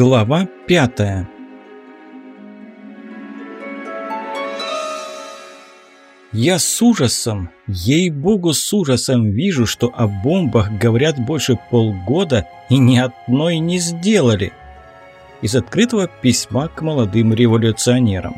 Глава пятая Я с ужасом, ей-богу, с ужасом вижу, что о бомбах говорят больше полгода и ни одной не сделали. Из открытого письма к молодым революционерам.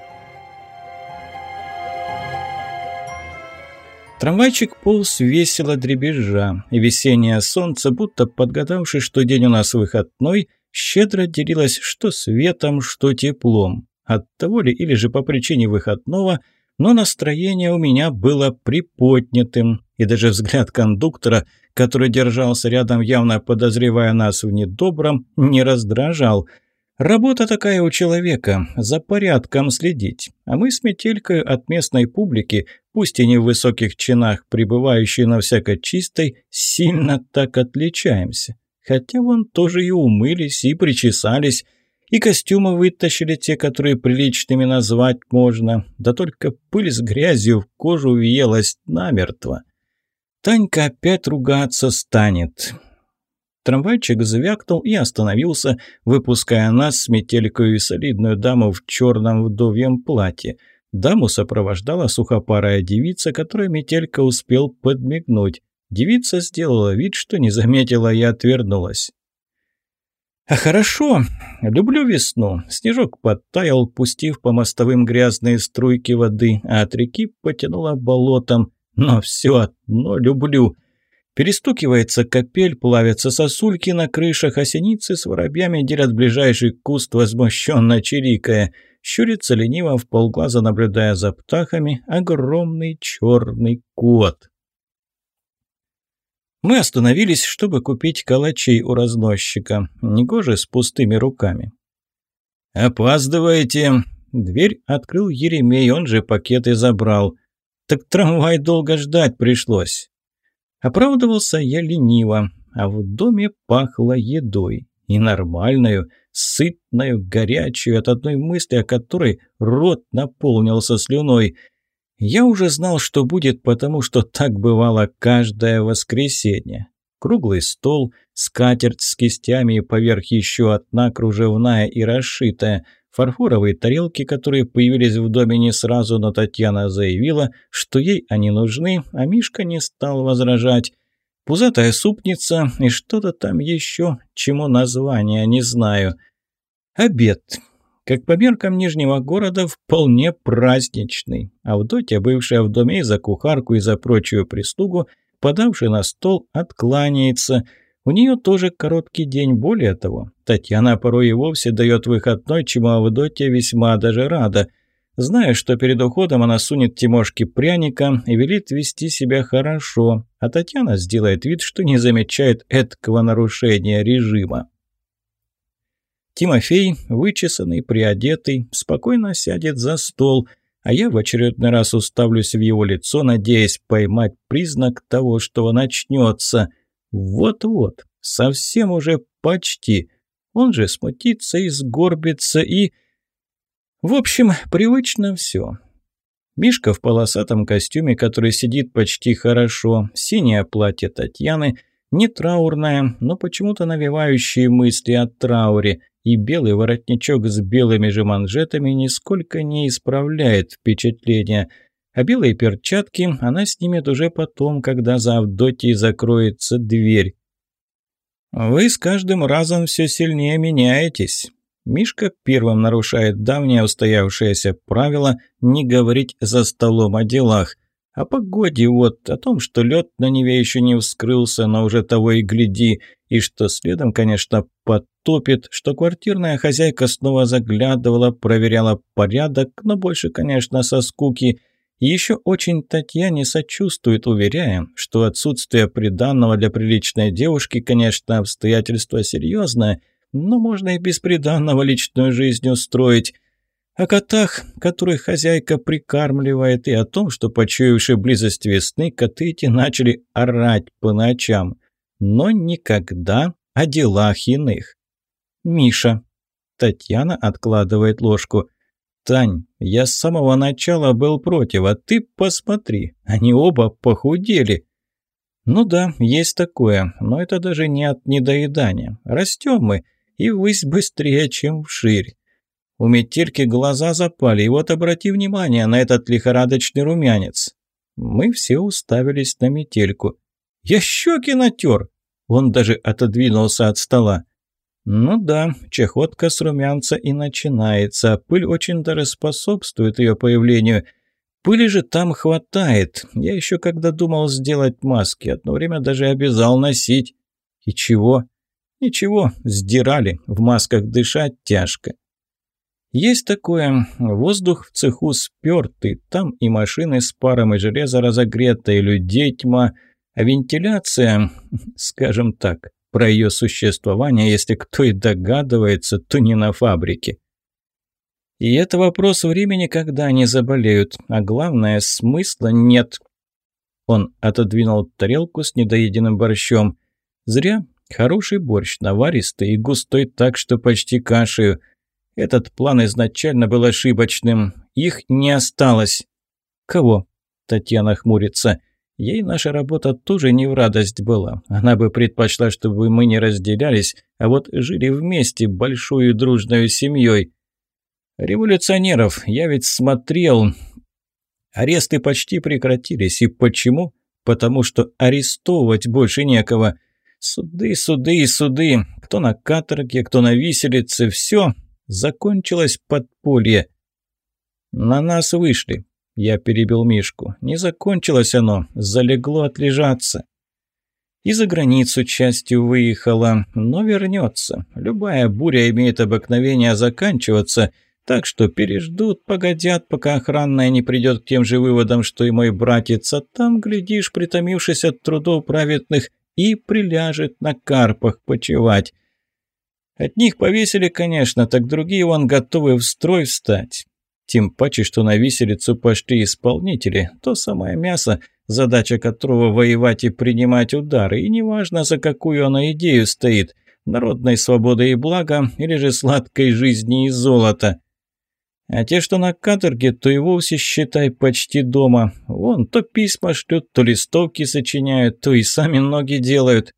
Трамвайчик полз весело дребезжа, и весеннее солнце, будто подгадавши, что день у нас выходной, щедро делилось что светом, что теплом. От того ли или же по причине выходного, но настроение у меня было приподнятым, и даже взгляд кондуктора, который держался рядом, явно подозревая нас в недобром, не раздражал – Работа такая у человека, за порядком следить. А мы с Метелькой от местной публики, пусть и не в высоких чинах, пребывающей на всяко чистой, сильно так отличаемся. Хотя вон тоже и умылись, и причесались, и костюмы вытащили те, которые приличными назвать можно, да только пыль с грязью в кожу въелась намертво. Танька опять ругаться станет. Трамвайчик звякнул и остановился, выпуская нас с метелькой и солидную даму в черном вдовьем платье. Даму сопровождала сухопарая девица, которой метелька успел подмигнуть. Девица сделала вид, что не заметила и отвернулась. «А хорошо. Люблю весну». Снежок подтаял, пустив по мостовым грязные струйки воды, а от реки потянуло болотом. Но все одно люблю. Перестукивается капель, плавятся сосульки на крышах, а синицы с воробьями делят ближайший куст, возмущенно чирикая. Щурится лениво, в полглаза наблюдая за птахами, огромный черный кот. Мы остановились, чтобы купить калачей у разносчика. Негоже с пустыми руками. «Опаздываете!» Дверь открыл Еремей, он же пакеты забрал. «Так трамвай долго ждать пришлось». Оправдывался я лениво, а в доме пахло едой. И нормальную, сытную, горячую, от одной мысли о которой рот наполнился слюной. Я уже знал, что будет, потому что так бывало каждое воскресенье. Круглый стол, скатерть с кистями и поверх еще одна кружевная и расшитая – Фарфоровые тарелки, которые появились в доме не сразу, но Татьяна заявила, что ей они нужны, а Мишка не стал возражать. Пузатая супница и что-то там еще, чему название не знаю. Обед. Как по меркам Нижнего города, вполне праздничный. Авдотья, бывшая в доме и за кухарку, и за прочую прислугу, подавший на стол, откланяется – у нее тоже короткий день, более того. Татьяна порой и вовсе дает выходной, чему Авдотья весьма даже рада. Зная, что перед уходом она сунет Тимошке пряника и велит вести себя хорошо, а Татьяна сделает вид, что не замечает эткого нарушения режима. Тимофей, вычесанный, приодетый, спокойно сядет за стол, а я в очередной раз уставлюсь в его лицо, надеясь поймать признак того, что начнется – вот-вот, совсем уже почти. Он же смутится и сгорбится и... В общем, привычно все. Мишка в полосатом костюме, который сидит почти хорошо, синее платье Татьяны, не траурное, но почему-то навевающие мысли о трауре, и белый воротничок с белыми же манжетами нисколько не исправляет впечатление – а белые перчатки она снимет уже потом, когда за Авдотьей закроется дверь. «Вы с каждым разом все сильнее меняетесь». Мишка первым нарушает давнее устоявшееся правило не говорить за столом о делах. О погоде вот, о том, что лед на Неве еще не вскрылся, но уже того и гляди, и что следом, конечно, подтопит, что квартирная хозяйка снова заглядывала, проверяла порядок, но больше, конечно, со скуки – еще очень Татьяне сочувствует, уверяя, что отсутствие приданного для приличной девушки, конечно, обстоятельство серьезное, но можно и без приданного личную жизнь устроить. О котах, которых хозяйка прикармливает, и о том, что, почуявши близость весны, коты эти начали орать по ночам. Но никогда о делах иных. «Миша». Татьяна откладывает ложку. «Тань, я с самого начала был против, а ты посмотри, они оба похудели». «Ну да, есть такое, но это даже не от недоедания. Растем мы, и ввысь быстрее, чем вширь. У метельки глаза запали, и вот обрати внимание на этот лихорадочный румянец. Мы все уставились на метельку. Я щеки натер. Он даже отодвинулся от стола. Ну да, чехотка с румянца и начинается. Пыль очень даже способствует ее появлению. Пыли же там хватает. Я еще когда думал сделать маски, одно время даже обязал носить. И чего? Ничего, сдирали. В масках дышать тяжко. Есть такое. Воздух в цеху спертый. Там и машины с паром, и железо разогрето, и людей тьма. А вентиляция, скажем так, про ее существование, если кто и догадывается, то не на фабрике. И это вопрос времени, когда они заболеют, а главное, смысла нет. Он отодвинул тарелку с недоеденным борщом. Зря. Хороший борщ, наваристый и густой так, что почти кашею. Этот план изначально был ошибочным. Их не осталось. Кого? Татьяна хмурится. Ей наша работа тоже не в радость была. Она бы предпочла, чтобы мы не разделялись, а вот жили вместе, большой и дружной семьей. Революционеров я ведь смотрел. Аресты почти прекратились. И почему? Потому что арестовывать больше некого. Суды, суды и суды. Кто на каторге, кто на виселице. Все. Закончилось подполье. На нас вышли. Я перебил Мишку. Не закончилось оно, залегло отлежаться. И за границу частью выехала, но вернется. Любая буря имеет обыкновение заканчиваться, так что переждут, погодят, пока охранная не придет к тем же выводам, что и мой братец, а там, глядишь, притомившись от трудов праведных, и приляжет на карпах почевать. От них повесили, конечно, так другие вон готовы в строй встать. Тем паче, что на виселицу пошли исполнители, то самое мясо, задача которого воевать и принимать удары, и неважно, за какую оно идею стоит – народной свободы и блага или же сладкой жизни и золота. А те, что на каторге, то и вовсе, считай, почти дома. Вон, то письма шлют, то листовки сочиняют, то и сами ноги делают.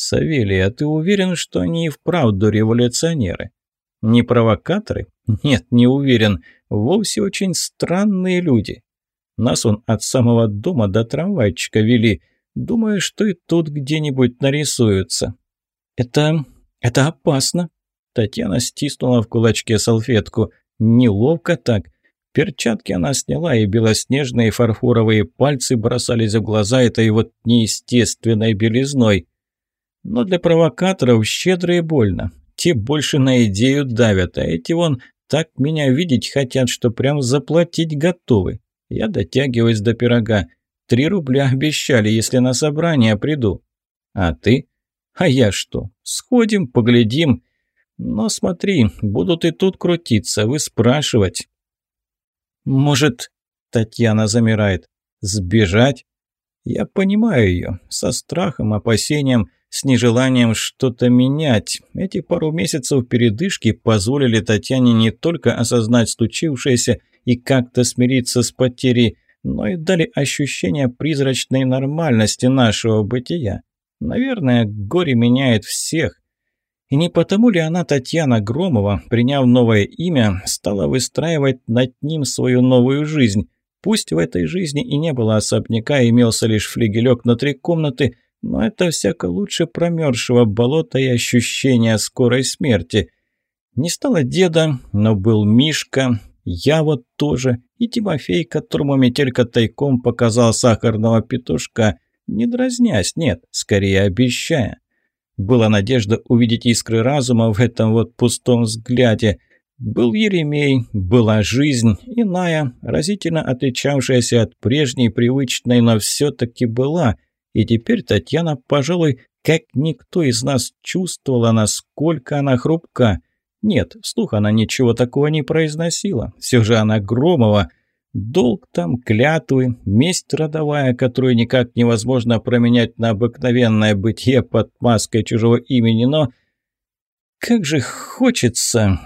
Савелий, а ты уверен, что они и вправду революционеры? Не провокаторы? Нет, не уверен. Вовсе очень странные люди. Нас он от самого дома до трамвайчика вели. Думаю, что и тут где-нибудь нарисуются. Это... это опасно. Татьяна стиснула в кулачке салфетку. Неловко так. Перчатки она сняла, и белоснежные фарфоровые пальцы бросались в глаза этой вот неестественной белизной. Но для провокаторов щедро и больно. Те больше на идею давят, а эти вон так меня видеть хотят, что прям заплатить готовы. Я дотягиваюсь до пирога. Три рубля обещали, если на собрание приду. А ты? А я что? Сходим, поглядим. Но смотри, будут и тут крутиться, вы спрашивать. Может, Татьяна замирает, сбежать? Я понимаю ее, со страхом, опасением – с нежеланием что-то менять. Эти пару месяцев передышки позволили Татьяне не только осознать случившееся и как-то смириться с потерей, но и дали ощущение призрачной нормальности нашего бытия. Наверное, горе меняет всех. И не потому ли она, Татьяна Громова, приняв новое имя, стала выстраивать над ним свою новую жизнь? Пусть в этой жизни и не было особняка, имелся лишь флигелек на три комнаты – но это всяко лучше промерзшего болота и ощущения скорой смерти. Не стало деда, но был Мишка, я вот тоже, и Тимофей, которому метелька тайком показал сахарного петушка, не дразнясь, нет, скорее обещая. Была надежда увидеть искры разума в этом вот пустом взгляде. Был Еремей, была жизнь, иная, разительно отличавшаяся от прежней, привычной, но все-таки была – и теперь Татьяна, пожалуй, как никто из нас чувствовала, насколько она хрупка. Нет, вслух она ничего такого не произносила. Все же она Громова. Долг там, клятвы, месть родовая, которую никак невозможно променять на обыкновенное бытие под маской чужого имени, но... Как же хочется...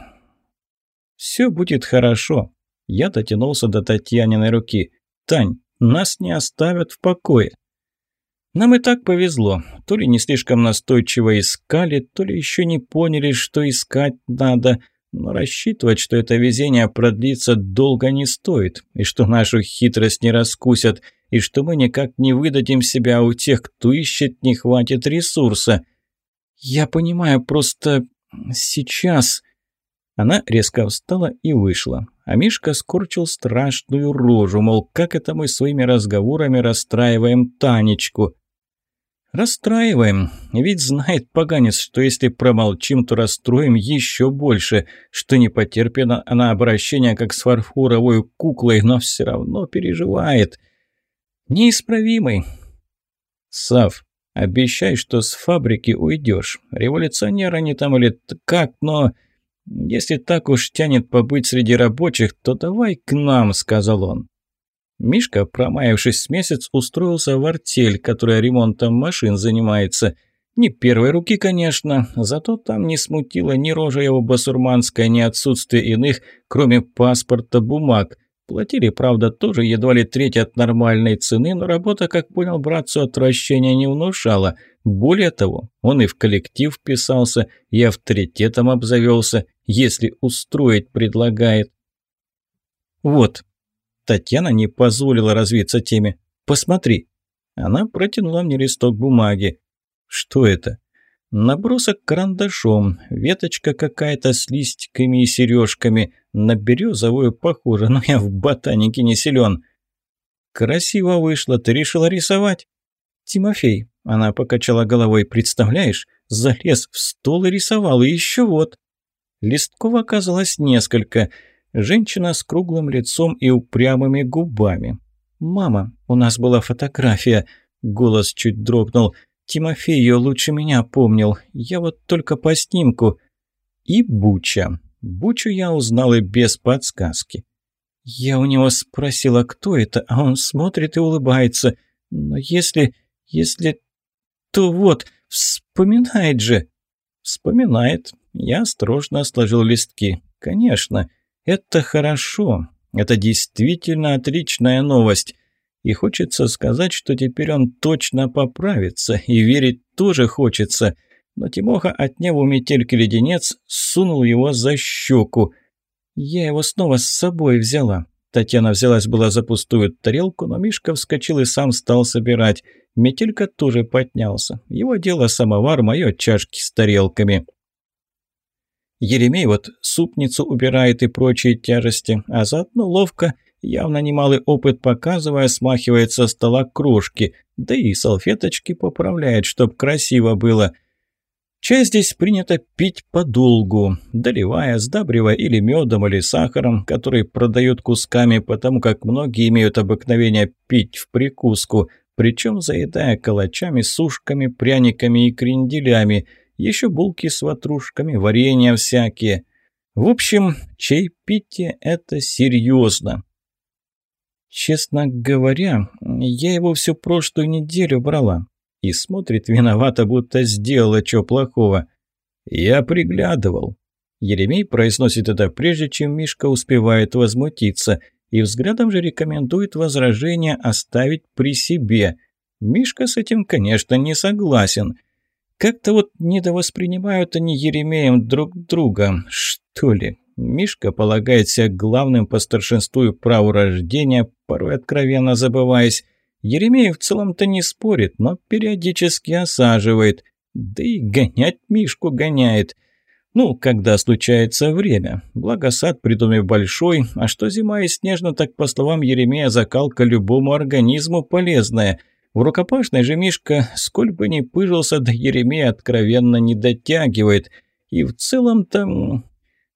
Все будет хорошо. Я дотянулся до Татьяниной руки. Тань, нас не оставят в покое. Нам и так повезло. То ли не слишком настойчиво искали, то ли еще не поняли, что искать надо. Но рассчитывать, что это везение продлится, долго не стоит, и что нашу хитрость не раскусят, и что мы никак не выдадим себя, у тех, кто ищет, не хватит ресурса. Я понимаю, просто сейчас... Она резко встала и вышла. А Мишка скорчил страшную рожу, мол, как это мы своими разговорами расстраиваем Танечку. Расстраиваем, ведь знает поганец, что если промолчим, то расстроим еще больше, что не потерпит она обращения, как с фарфоровой куклой, но все равно переживает. Неисправимый. Сав, обещай, что с фабрики уйдешь. Революционера не там или как, но... «Если так уж тянет побыть среди рабочих, то давай к нам», — сказал он. Мишка, промаявшись месяц, устроился в артель, которая ремонтом машин занимается. Не первой руки, конечно, зато там не смутило ни рожа его басурманская, ни отсутствие иных, кроме паспорта, бумаг. Платили, правда, тоже едва ли треть от нормальной цены, но работа, как понял братцу, отвращения не внушала. Более того, он и в коллектив вписался, и авторитетом обзавелся, если устроить предлагает. Вот. Татьяна не позволила развиться теме. Посмотри. Она протянула мне листок бумаги. Что это? Набросок карандашом, веточка какая-то с листиками и сережками. На березовую похоже, но я в ботанике не силен. Красиво вышло, ты решила рисовать? Тимофей, она покачала головой, представляешь, залез в стол и рисовал, и еще вот. Листков оказалось несколько. Женщина с круглым лицом и упрямыми губами. «Мама, у нас была фотография», — голос чуть дрогнул, — Тимофей ее лучше меня помнил. Я вот только по снимку. И Буча. Бучу я узнал и без подсказки. Я у него спросила, кто это, а он смотрит и улыбается. Но если... если... то вот, вспоминает же. Вспоминает. Я осторожно сложил листки. Конечно, это хорошо. Это действительно отличная новость. И хочется сказать, что теперь он точно поправится, и верить тоже хочется. Но Тимоха, отняв у метельки леденец, сунул его за щеку. Я его снова с собой взяла. Татьяна взялась была за пустую тарелку, но Мишка вскочил и сам стал собирать. Метелька тоже поднялся. Его дело самовар, мое чашки с тарелками. Еремей вот супницу убирает и прочие тяжести, а заодно ловко Явно немалый опыт показывая, смахивает со стола кружки, да и салфеточки поправляет, чтоб красиво было. Чай здесь принято пить подолгу, доливая, сдабривая или медом, или сахаром, который продают кусками, потому как многие имеют обыкновение пить в прикуску, причем заедая калачами, сушками, пряниками и кренделями, еще булки с ватрушками, варенья всякие. В общем, чайпитие – это серьезно. Честно говоря, я его всю прошлую неделю брала. И смотрит виновато, будто сделала что плохого. Я приглядывал. Еремей произносит это прежде, чем Мишка успевает возмутиться, и взглядом же рекомендует возражение оставить при себе. Мишка с этим, конечно, не согласен. Как-то вот недовоспринимают они Еремеем друг друга, что ли. Мишка полагает себя главным по старшинству и праву рождения, порой откровенно забываясь. Еремеев в целом-то не спорит, но периодически осаживает. Да и гонять Мишку гоняет. Ну, когда случается время. Благо сад при доме большой, а что зима и снежно, так, по словам Еремея, закалка любому организму полезная. В рукопашной же Мишка, сколь бы ни пыжился, до Еремея откровенно не дотягивает. И в целом-то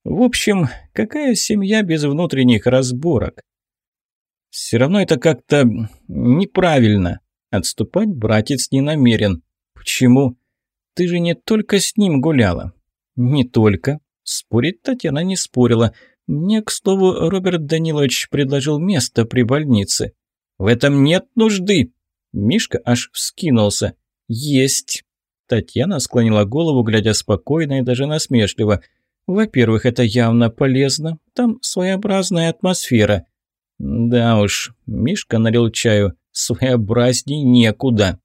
в общем, какая семья без внутренних разборок? Все равно это как-то неправильно. Отступать братец не намерен. Почему? Ты же не только с ним гуляла. Не только. Спорить Татьяна не спорила. Мне, к слову, Роберт Данилович предложил место при больнице. В этом нет нужды. Мишка аж вскинулся. Есть. Татьяна склонила голову, глядя спокойно и даже насмешливо – во-первых, это явно полезно. Там своеобразная атмосфера. Да уж, Мишка налил чаю. Своеобразней некуда.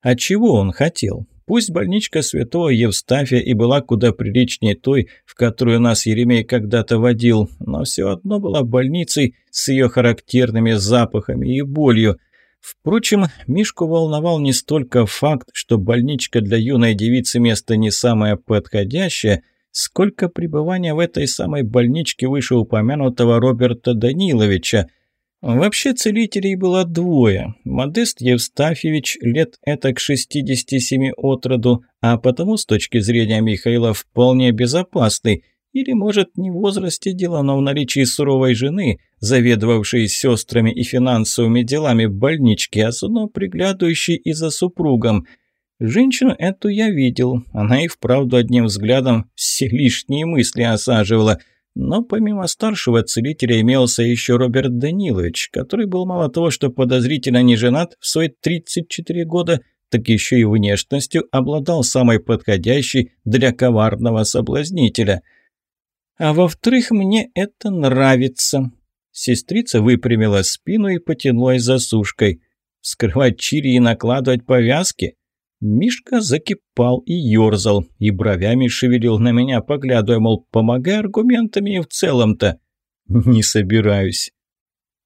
А чего он хотел? Пусть больничка святого Евстафия и была куда приличнее той, в которую нас Еремей когда-то водил, но все одно была больницей с ее характерными запахами и болью. Впрочем, Мишку волновал не столько факт, что больничка для юной девицы место не самое подходящее, сколько пребывание в этой самой больничке вышеупомянутого Роберта Даниловича – Вообще целителей было двое. Модест Евстафьевич лет этак 67 от роду, а потому с точки зрения Михаила вполне безопасный. Или, может, не в возрасте дело, но в наличии суровой жены, заведовавшей сестрами и финансовыми делами в больничке, а заодно приглядывающей и за супругом. Женщину эту я видел. Она и вправду одним взглядом все лишние мысли осаживала – но помимо старшего целителя имелся еще Роберт Данилович, который был мало того, что подозрительно не женат в свои 34 года, так еще и внешностью обладал самой подходящей для коварного соблазнителя. А во-вторых, мне это нравится. Сестрица выпрямила спину и потянулась за сушкой. Скрывать чири и накладывать повязки? Мишка закипал и ерзал, и бровями шевелил на меня, поглядывая, мол, помогай аргументами и в целом-то. Не собираюсь.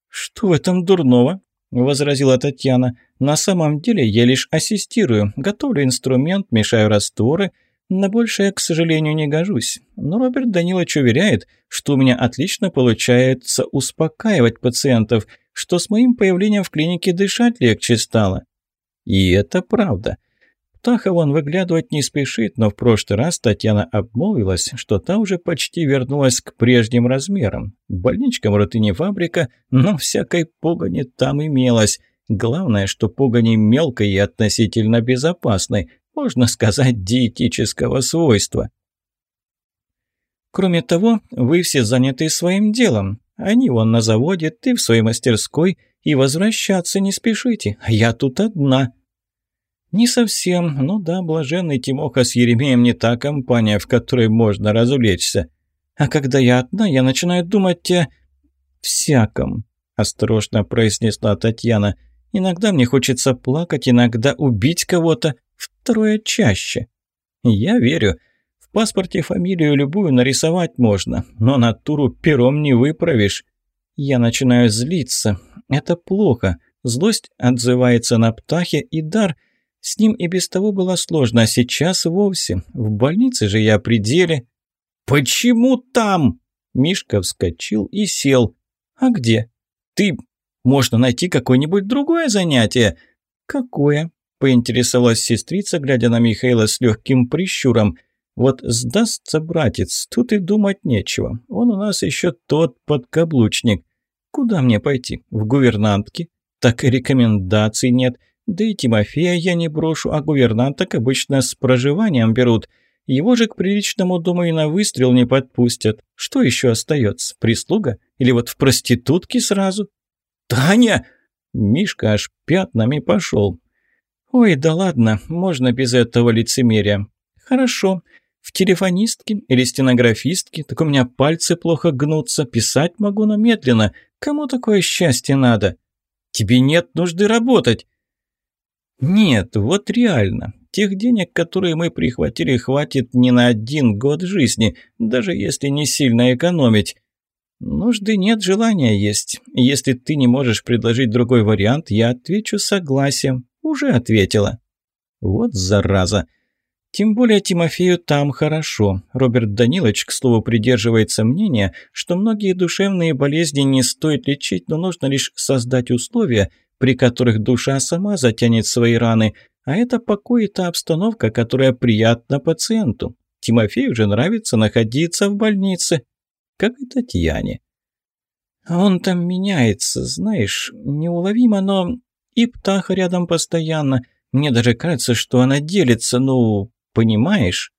Что в этом дурного? возразила Татьяна. На самом деле я лишь ассистирую, готовлю инструмент, мешаю растворы. На большее, к сожалению, не гожусь. Но Роберт Данилович уверяет, что у меня отлично получается успокаивать пациентов, что с моим появлением в клинике дышать легче стало. И это правда. Птаха вон выглядывать не спешит, но в прошлый раз Татьяна обмолвилась, что та уже почти вернулась к прежним размерам. Больничка, может, и не фабрика, но всякой погони там имелось. Главное, что погони мелкой и относительно безопасной, можно сказать, диетического свойства. Кроме того, вы все заняты своим делом. Они вон на заводе, ты в своей мастерской, и возвращаться не спешите, а я тут одна». «Не совсем. Ну да, блаженный Тимоха с Еремеем не та компания, в которой можно развлечься. А когда я одна, я начинаю думать о... всяком», – осторожно произнесла Татьяна. «Иногда мне хочется плакать, иногда убить кого-то, второе чаще». «Я верю. В паспорте фамилию любую нарисовать можно, но натуру пером не выправишь». Я начинаю злиться. Это плохо. Злость отзывается на птахе, и дар – с ним и без того было сложно, а сейчас вовсе. В больнице же я при деле. «Почему там?» Мишка вскочил и сел. «А где?» «Ты... Можно найти какое-нибудь другое занятие». «Какое?» – поинтересовалась сестрица, глядя на Михаила с легким прищуром. «Вот сдастся братец, тут и думать нечего. Он у нас еще тот подкаблучник. Куда мне пойти? В гувернантки? Так и рекомендаций нет». Да и Тимофея я не брошу, а гувернанток обычно с проживанием берут. Его же к приличному и на выстрел не подпустят. Что еще остается? Прислуга? Или вот в проститутке сразу? «Таня!» Мишка аж пятнами пошел. «Ой, да ладно, можно без этого лицемерия. Хорошо. В телефонистке или стенографистке, так у меня пальцы плохо гнутся, писать могу, но медленно. Кому такое счастье надо? Тебе нет нужды работать. Нет, вот реально. Тех денег, которые мы прихватили, хватит не на один год жизни, даже если не сильно экономить. Нужды нет, желания есть. Если ты не можешь предложить другой вариант, я отвечу согласием. Уже ответила. Вот зараза. Тем более Тимофею там хорошо. Роберт Данилович, к слову, придерживается мнения, что многие душевные болезни не стоит лечить, но нужно лишь создать условия, при которых душа сама затянет свои раны, а это покой и та обстановка, которая приятна пациенту. Тимофею же нравится находиться в больнице, как и Татьяне. Он там меняется, знаешь, неуловимо, но и птаха рядом постоянно. Мне даже кажется, что она делится, ну, понимаешь?»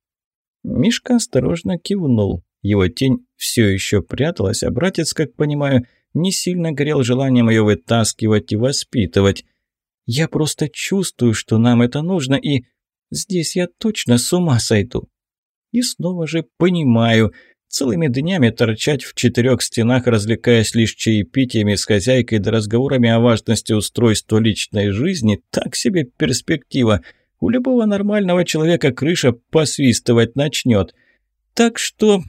Мишка осторожно кивнул. Его тень все еще пряталась, а братец, как понимаю, не сильно горел желанием ее вытаскивать и воспитывать. Я просто чувствую, что нам это нужно, и здесь я точно с ума сойду. И снова же понимаю, целыми днями торчать в четырех стенах, развлекаясь лишь чаепитиями с хозяйкой да разговорами о важности устройства личной жизни, так себе перспектива – У любого нормального человека крыша посвистывать начнет. Так что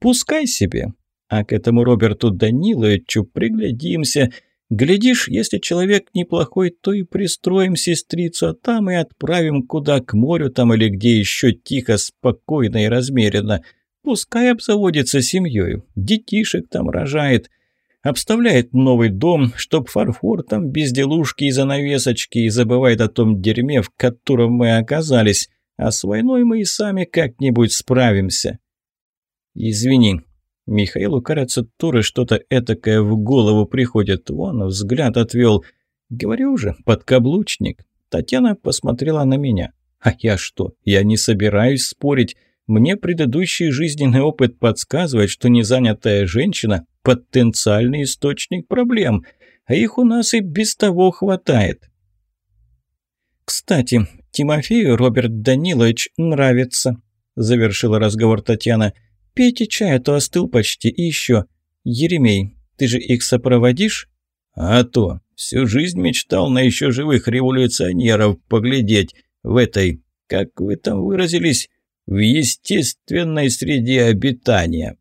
пускай себе. А к этому Роберту Даниловичу приглядимся. Глядишь, если человек неплохой, то и пристроим сестрицу, а там и отправим куда, к морю там или где еще тихо, спокойно и размеренно. Пускай обзаводится семьей, детишек там рожает обставляет новый дом, чтоб фарфор там безделушки и занавесочки, и забывает о том дерьме, в котором мы оказались. А с войной мы и сами как-нибудь справимся. Извини. Михаилу, кажется, тоже что-то этакое в голову приходит. Вон, взгляд отвел. Говорю же, подкаблучник. Татьяна посмотрела на меня. А я что? Я не собираюсь спорить. Мне предыдущий жизненный опыт подсказывает, что незанятая женщина – потенциальный источник проблем, а их у нас и без того хватает. «Кстати, Тимофею Роберт Данилович нравится», – завершила разговор Татьяна. «Пейте чай, а то остыл почти. И еще, Еремей, ты же их сопроводишь?» «А то, всю жизнь мечтал на еще живых революционеров поглядеть в этой, как вы там выразились, в естественной среде обитания».